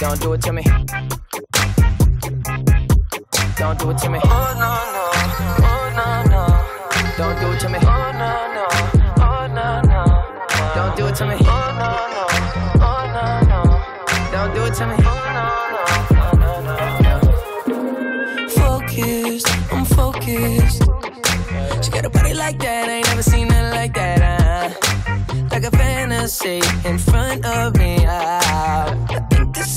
Don't do it to me. Don't do it to me. Oh no no, oh no no. Don't do it to me. Oh no no, oh no no. Don't do it to me. Oh no no, oh no no. Don't do it to me. Oh no no, no no no. Focused, I'm focused. She got a body like that, I ain't never seen nothing like that. Uh, like a fantasy in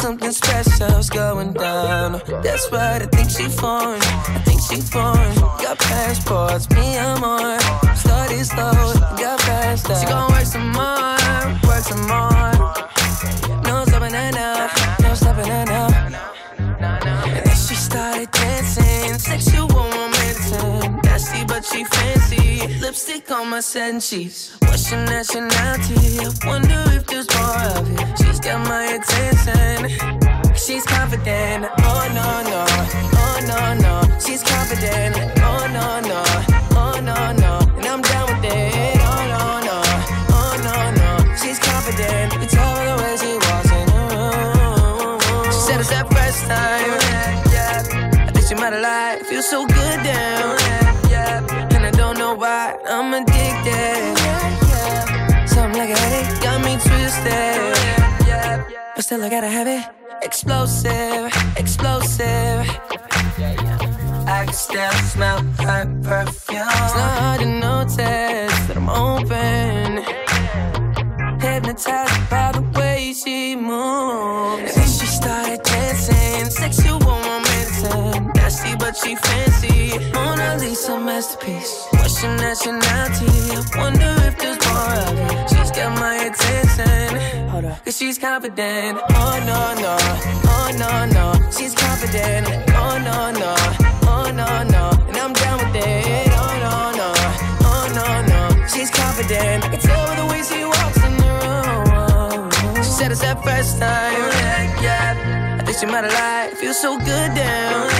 something special's going down. That's right, I think she foreign. I think she foreign. Got passports, me I'm on. Slow, got faster. Uh. She gon' work some more, work some more. She fancy. Lipstick on my satin sheets. What's your nationality? I wonder if there's more of it. She's got my attention. She's confident. Oh no no, oh no no. She's confident. Oh no no, oh no no. And I'm down with it. Oh no no, oh no no. She's confident. You tell her the way she walks in the room. She said it's that first time. I think she might have lied. Feels so good down. Addicted. Something like a headache got me twisted. But still I gotta have it. Explosive, explosive. I can still smell her perfume. It's not hard to notice that I'm open. Hypnotized by the way she moves. But she fancy. Mona Lisa masterpiece. What's your nationality? I wonder if there's more of it. She's got my attention. Hold up. Cause she's confident. Oh no, no. Oh no, no. She's confident. Oh no, no. Oh no, no. And I'm down with it. Oh no, no. Oh no, no. She's confident. I can tell by the way she walks in the room. She said it's that first time. Yeah, Yeah, I think she might have lied. Feels so good down.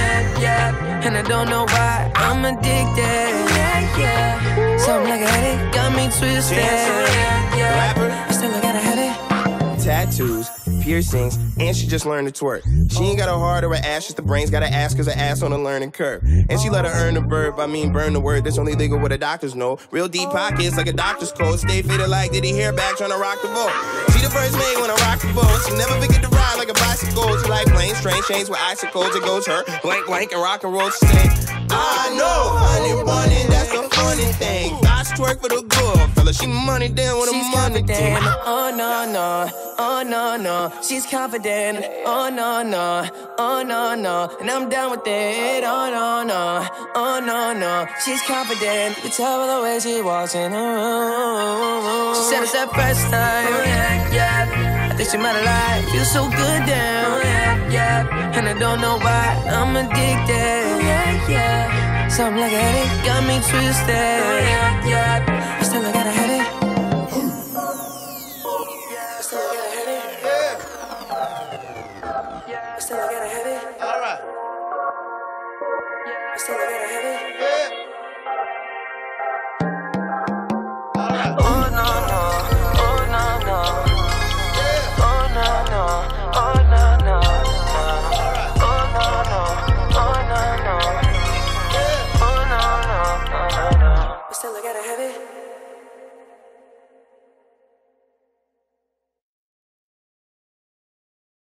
Yeah, and I don't know why I'm addicted. Yeah, yeah. Something like a headache got me twisted. Rapper. Still I gotta have it. tattoos, piercings, and she just learned to twerk. She ain't got a heart or an ass, just the brains. Got to ask cause her ass on a learning curve. And she let her earn the verb, I mean burn the word. That's only legal what the doctors know. Real deep pockets like a doctor's coat. Stay faded like did he hair back trying to rock the boat. She the first maid when I rock the boat. She never forget to ride like a bicycle. She like planes, train chains with icicles. It goes her blank blank and rock and roll. She say, I know, honey bunny, that's the funny thing. I twerk for the good fella. She money down with a She's money confident. team. Oh no no, oh no no. She's confident. Oh no no, oh no no. And I'm down with it. Oh no no, oh no no. She's confident. You tell by the way she walks in the room. She said it's that first time. Yeah, yeah. I think she might have lied. Feels so good down. Yeah, yeah. And I don't know why I'm addicted. Yeah, yeah. Something like a headache got me twisted. Yeah, yeah. But still I gotta have it.